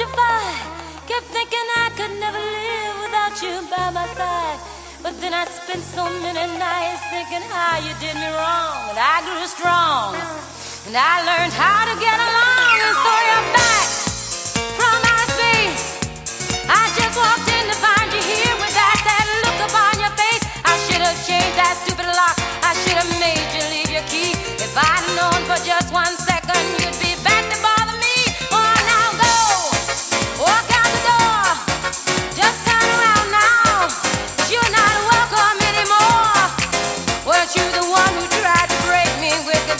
electrified. Kept thinking I could never live without you by my side. But then I spent so many nights thinking how you did me wrong. And I grew strong. And I learned how to get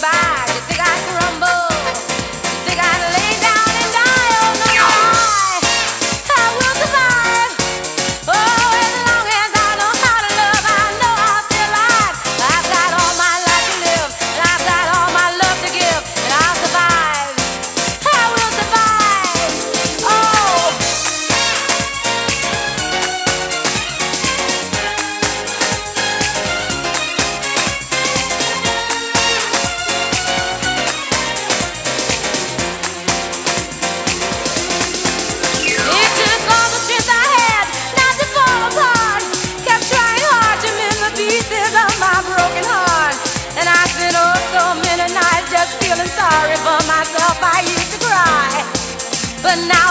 goodbye but now.